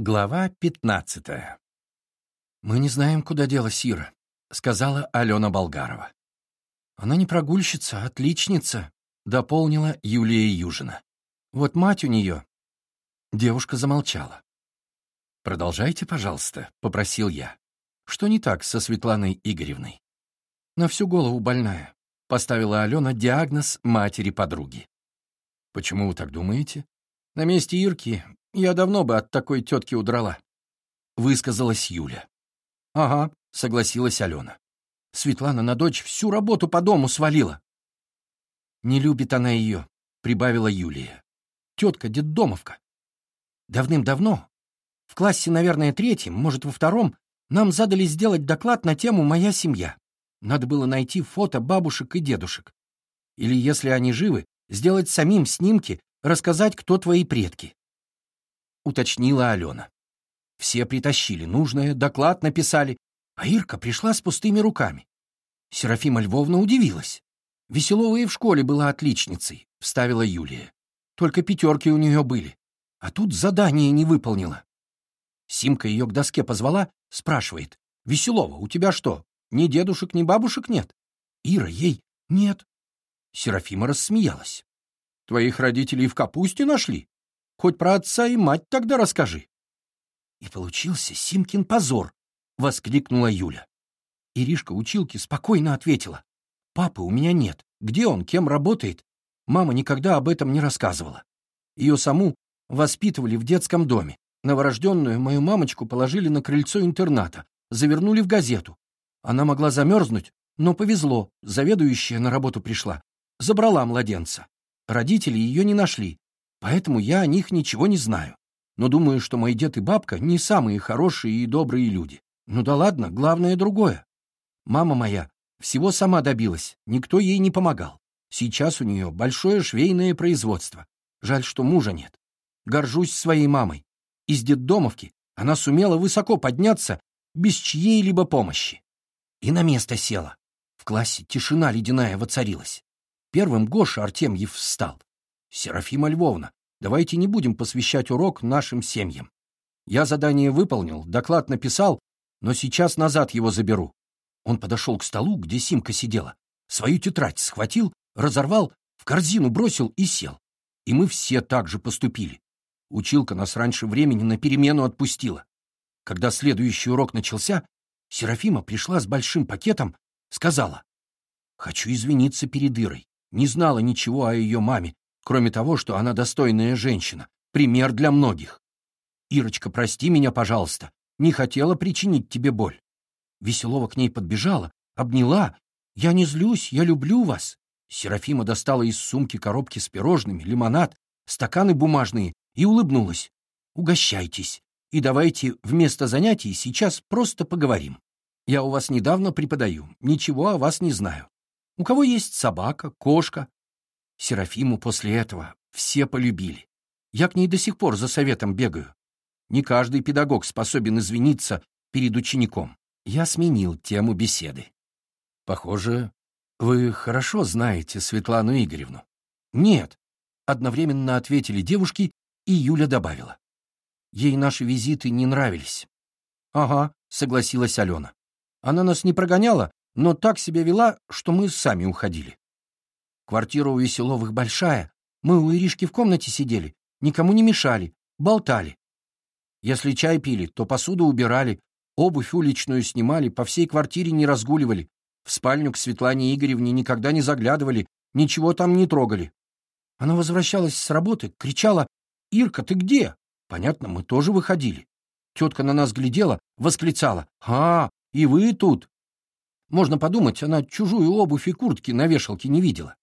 Глава пятнадцатая. «Мы не знаем, куда делась Ира», — сказала Алена Болгарова. «Она не прогульщица, а отличница», — дополнила Юлия Южина. «Вот мать у нее». Девушка замолчала. «Продолжайте, пожалуйста», — попросил я. «Что не так со Светланой Игоревной?» «На всю голову больная», — поставила Алена диагноз матери-подруги. «Почему вы так думаете?» «На месте Ирки я давно бы от такой тетки удрала», — высказалась Юля. «Ага», — согласилась Алена. Светлана на дочь всю работу по дому свалила. «Не любит она ее», — прибавила Юлия. «Тетка детдомовка. Давным-давно, в классе, наверное, третьем, может, во втором, нам задали сделать доклад на тему «Моя семья». Надо было найти фото бабушек и дедушек. Или, если они живы, сделать самим снимки, рассказать, кто твои предки. Уточнила Алена. Все притащили нужное, доклад написали, а Ирка пришла с пустыми руками. Серафима Львовна удивилась. Веселова и в школе была отличницей, вставила Юлия. Только пятерки у нее были. А тут задание не выполнила. Симка ее к доске позвала, спрашивает. «Веселова, у тебя что, ни дедушек, ни бабушек нет?» Ира ей «Нет». Серафима рассмеялась. «Твоих родителей в капусте нашли? Хоть про отца и мать тогда расскажи». И получился Симкин позор, — воскликнула Юля. Иришка училки спокойно ответила. «Папы у меня нет. Где он, кем работает?» Мама никогда об этом не рассказывала. Ее саму воспитывали в детском доме. Новорожденную мою мамочку положили на крыльцо интерната, завернули в газету. Она могла замерзнуть, но повезло, заведующая на работу пришла. Забрала младенца. Родители ее не нашли, поэтому я о них ничего не знаю. Но думаю, что мой дед и бабка не самые хорошие и добрые люди. Ну да ладно, главное другое. Мама моя всего сама добилась, никто ей не помогал. Сейчас у нее большое швейное производство. Жаль, что мужа нет. Горжусь своей мамой. Из детдомовки она сумела высоко подняться без чьей-либо помощи. И на место села. В классе тишина ледяная воцарилась. Первым Гоша Артемьев встал. «Серафима Львовна, давайте не будем посвящать урок нашим семьям. Я задание выполнил, доклад написал, но сейчас назад его заберу. Он подошел к столу, где Симка сидела, свою тетрадь схватил, разорвал, в корзину бросил и сел. И мы все так же поступили. Училка нас раньше времени на перемену отпустила. Когда следующий урок начался, Серафима пришла с большим пакетом, сказала, «Хочу извиниться перед Ирой. Не знала ничего о ее маме, кроме того, что она достойная женщина, пример для многих. Ирочка, прости меня, пожалуйста не хотела причинить тебе боль. Веселова к ней подбежала, обняла. «Я не злюсь, я люблю вас». Серафима достала из сумки коробки с пирожными, лимонад, стаканы бумажные и улыбнулась. «Угощайтесь. И давайте вместо занятий сейчас просто поговорим. Я у вас недавно преподаю, ничего о вас не знаю. У кого есть собака, кошка?» Серафиму после этого все полюбили. Я к ней до сих пор за советом бегаю. Не каждый педагог способен извиниться перед учеником. Я сменил тему беседы. Похоже, вы хорошо знаете Светлану Игоревну. Нет, одновременно ответили девушки, и Юля добавила. Ей наши визиты не нравились. Ага, согласилась Алена. Она нас не прогоняла, но так себя вела, что мы сами уходили. Квартира у Веселовых большая. Мы у Иришки в комнате сидели, никому не мешали, болтали. Если чай пили, то посуду убирали, обувь уличную снимали, по всей квартире не разгуливали, в спальню к Светлане Игоревне никогда не заглядывали, ничего там не трогали. Она возвращалась с работы, кричала «Ирка, ты где?» Понятно, мы тоже выходили. Тетка на нас глядела, восклицала «А, и вы тут!» Можно подумать, она чужую обувь и куртки на вешалке не видела.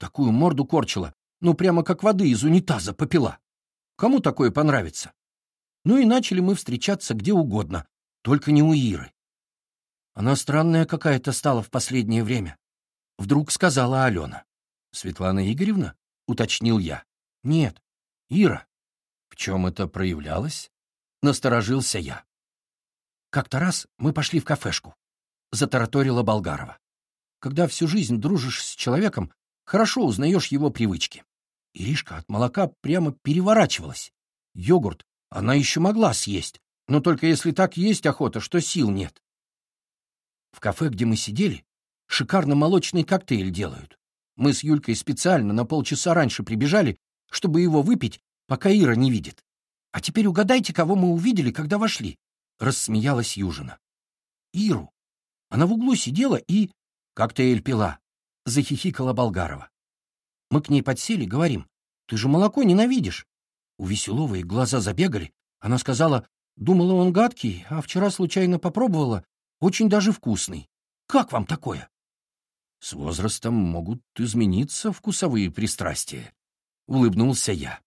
Такую морду корчила, ну прямо как воды из унитаза попила. Кому такое понравится? Ну и начали мы встречаться где угодно, только не у Иры. Она странная какая-то стала в последнее время. Вдруг сказала Алена. Светлана Игоревна? Уточнил я. Нет, Ира. В чем это проявлялось? Насторожился я. Как-то раз мы пошли в кафешку. Затараторила Болгарова. Когда всю жизнь дружишь с человеком, хорошо узнаешь его привычки. Иришка от молока прямо переворачивалась. Йогурт она еще могла съесть, но только если так есть охота, что сил нет. В кафе, где мы сидели, шикарно молочный коктейль делают. Мы с Юлькой специально на полчаса раньше прибежали, чтобы его выпить, пока Ира не видит. А теперь угадайте, кого мы увидели, когда вошли. Рассмеялась Южина. Иру. Она в углу сидела и... Коктейль пила. Захихикала Болгарова. Мы к ней подсели, говорим, ты же молоко ненавидишь. У Веселовой глаза забегали. Она сказала, думала он гадкий, а вчера случайно попробовала, очень даже вкусный. Как вам такое? С возрастом могут измениться вкусовые пристрастия, — улыбнулся я.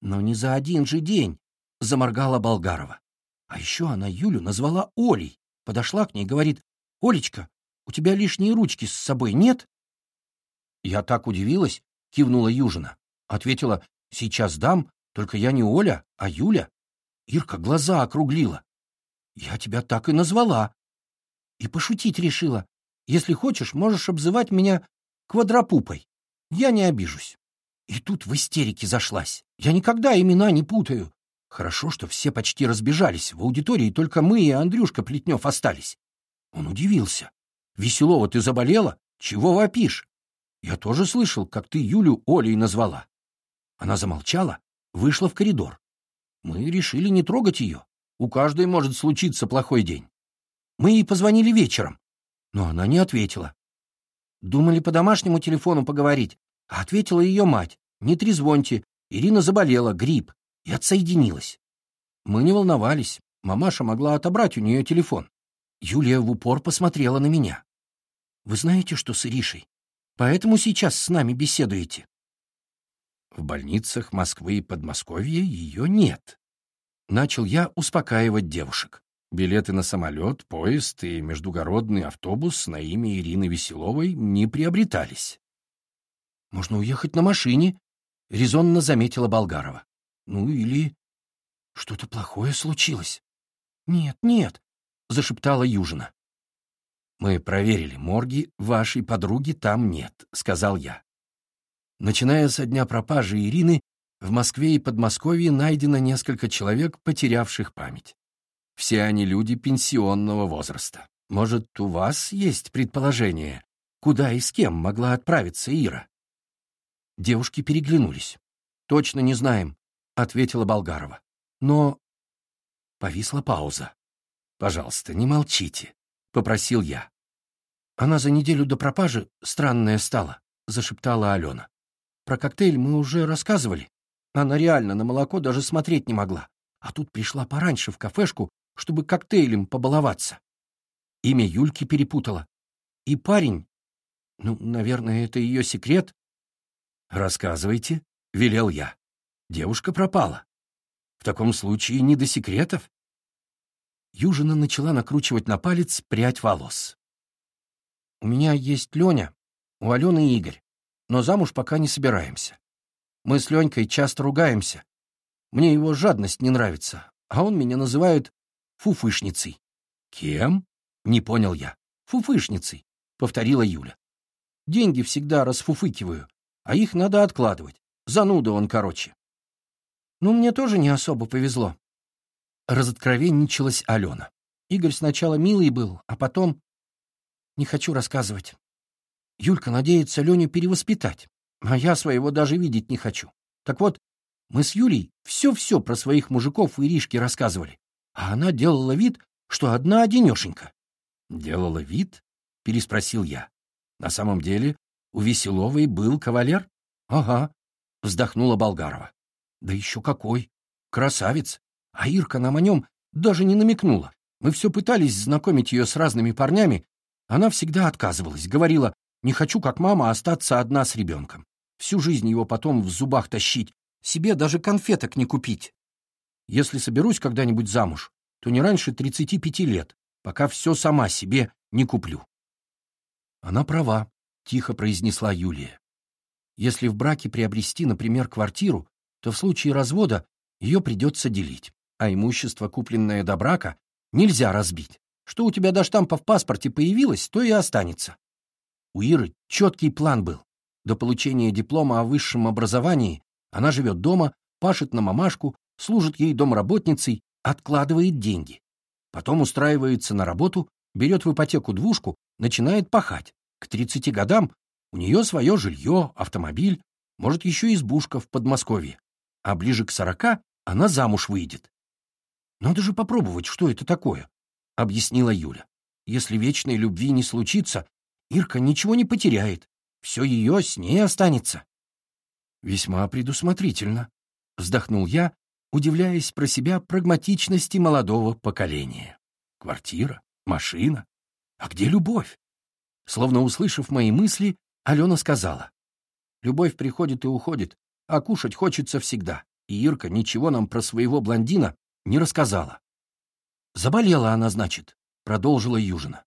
Но не за один же день, — заморгала Болгарова. А еще она Юлю назвала Олей. Подошла к ней говорит, «Олечка, у тебя лишние ручки с собой нет?» Я так удивилась, кивнула Южина. Ответила, «Сейчас дам, только я не Оля, а Юля». Ирка глаза округлила. «Я тебя так и назвала». И пошутить решила. «Если хочешь, можешь обзывать меня квадропупой. Я не обижусь». И тут в истерике зашлась. Я никогда имена не путаю. Хорошо, что все почти разбежались. В аудитории только мы и Андрюшка Плетнев остались. Он удивился. «Веселова, ты заболела? Чего вопишь?» «Я тоже слышал, как ты Юлю Олей назвала». Она замолчала, вышла в коридор. Мы решили не трогать ее. У каждой может случиться плохой день. Мы ей позвонили вечером, но она не ответила. Думали по домашнему телефону поговорить, а ответила ее мать. «Не трезвоньте, Ирина заболела, грипп, и отсоединилась». Мы не волновались, мамаша могла отобрать у нее телефон. Юлия в упор посмотрела на меня. «Вы знаете, что с Иришей? Поэтому сейчас с нами беседуете?» В больницах Москвы и Подмосковья ее нет. Начал я успокаивать девушек. Билеты на самолет, поезд и междугородный автобус на имя Ирины Веселовой не приобретались. «Можно уехать на машине», — резонно заметила Болгарова. «Ну или что-то плохое случилось». «Нет, нет», — зашептала Южина. «Мы проверили морги, вашей подруги там нет», — сказал я. Начиная со дня пропажи Ирины, в Москве и Подмосковье найдено несколько человек, потерявших память. Все они люди пенсионного возраста. Может, у вас есть предположение, куда и с кем могла отправиться Ира? Девушки переглянулись. «Точно не знаем», — ответила Болгарова. «Но...» Повисла пауза. «Пожалуйста, не молчите», — попросил я. «Она за неделю до пропажи странная стала», — зашептала Алена. «Про коктейль мы уже рассказывали. Она реально на молоко даже смотреть не могла. А тут пришла пораньше в кафешку, чтобы коктейлем побаловаться. Имя Юльки перепутала. И парень... Ну, наверное, это ее секрет, «Рассказывайте», — велел я. Девушка пропала. В таком случае не до секретов. Южина начала накручивать на палец прядь волос. «У меня есть Леня, у Алены Игорь, но замуж пока не собираемся. Мы с Ленькой часто ругаемся. Мне его жадность не нравится, а он меня называет фуфышницей». «Кем?» — не понял я. «Фуфышницей», — повторила Юля. «Деньги всегда расфуфыкиваю, а их надо откладывать. Зануда он, короче. Ну, мне тоже не особо повезло. Разоткровенничалась Алена. Игорь сначала милый был, а потом... Не хочу рассказывать. Юлька надеется Леню перевоспитать, а я своего даже видеть не хочу. Так вот, мы с Юлей все-все про своих мужиков и Иришки рассказывали, а она делала вид, что одна одинешенька. «Делала вид?» — переспросил я. На самом деле у Веселовой был кавалер? Ага, вздохнула Болгарова. Да еще какой! Красавец! А Ирка нам о нем даже не намекнула. Мы все пытались знакомить ее с разными парнями. Она всегда отказывалась, говорила, не хочу, как мама, остаться одна с ребенком. Всю жизнь его потом в зубах тащить, себе даже конфеток не купить. Если соберусь когда-нибудь замуж, то не раньше 35 лет, пока все сама себе не куплю. Она права, тихо произнесла Юлия. Если в браке приобрести, например, квартиру, то в случае развода ее придется делить, а имущество, купленное до брака, нельзя разбить. Что у тебя до штампа в паспорте появилось, то и останется. У Иры четкий план был. До получения диплома о высшем образовании она живет дома, пашет на мамашку, служит ей домработницей, откладывает деньги. Потом устраивается на работу, берет в ипотеку двушку, начинает пахать. К 30 годам у нее свое жилье, автомобиль, может, еще избушка в Подмосковье. А ближе к 40 она замуж выйдет. «Надо же попробовать, что это такое», — объяснила Юля. «Если вечной любви не случится, Ирка ничего не потеряет. Все ее с ней останется». «Весьма предусмотрительно», — вздохнул я, удивляясь про себя прагматичности молодого поколения. «Квартира, машина. А где любовь?» Словно услышав мои мысли, Алена сказала. «Любовь приходит и уходит, а кушать хочется всегда, и Ирка ничего нам про своего блондина не рассказала». «Заболела она, значит», — продолжила Южина.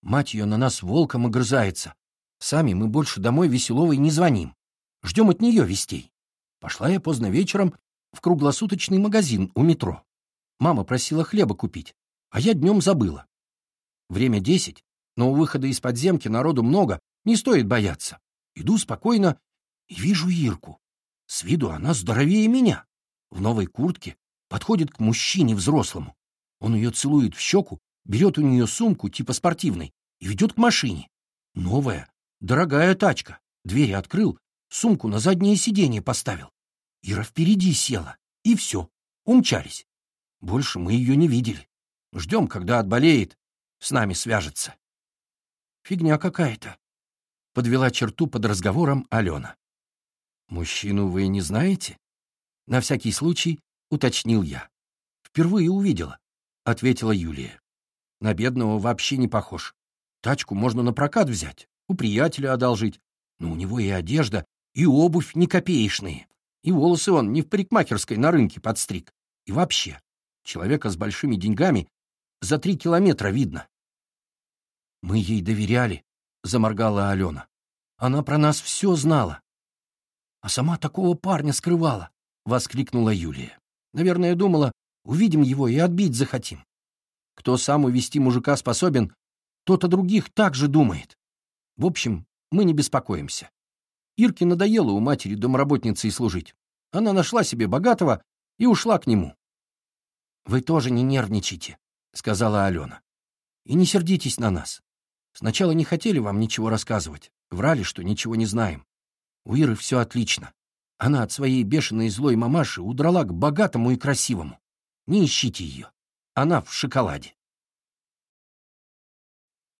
«Мать ее на нас волком огрызается. Сами мы больше домой Веселовой не звоним. Ждем от нее вестей. Пошла я поздно вечером в круглосуточный магазин у метро. Мама просила хлеба купить, а я днем забыла. Время десять, но у выхода из подземки народу много, не стоит бояться. Иду спокойно и вижу Ирку. С виду она здоровее меня. В новой куртке подходит к мужчине взрослому. Он ее целует в щеку, берет у нее сумку типа спортивной и ведет к машине. Новая, дорогая тачка. Двери открыл, сумку на заднее сиденье поставил. Ира впереди села, и все, умчались. Больше мы ее не видели. Ждем, когда отболеет, с нами свяжется. Фигня какая-то. Подвела черту под разговором Алена. Мужчину вы не знаете? На всякий случай уточнил я. Впервые увидела, ответила Юлия. На бедного вообще не похож. Тачку можно на прокат взять, у приятеля одолжить, но у него и одежда, и обувь не копеечные. И волосы он не в парикмахерской на рынке подстриг. И вообще, человека с большими деньгами за три километра видно. «Мы ей доверяли», — заморгала Алена. «Она про нас все знала». «А сама такого парня скрывала», — воскликнула Юлия. «Наверное, думала, увидим его и отбить захотим. Кто сам увести мужика способен, тот о других так же думает. В общем, мы не беспокоимся. Ирке надоело у матери домработницей служить. Она нашла себе богатого и ушла к нему. «Вы тоже не нервничайте», — сказала Алена. «И не сердитесь на нас. Сначала не хотели вам ничего рассказывать, врали, что ничего не знаем. У Иры все отлично. Она от своей бешеной злой мамаши удрала к богатому и красивому. Не ищите ее. Она в шоколаде».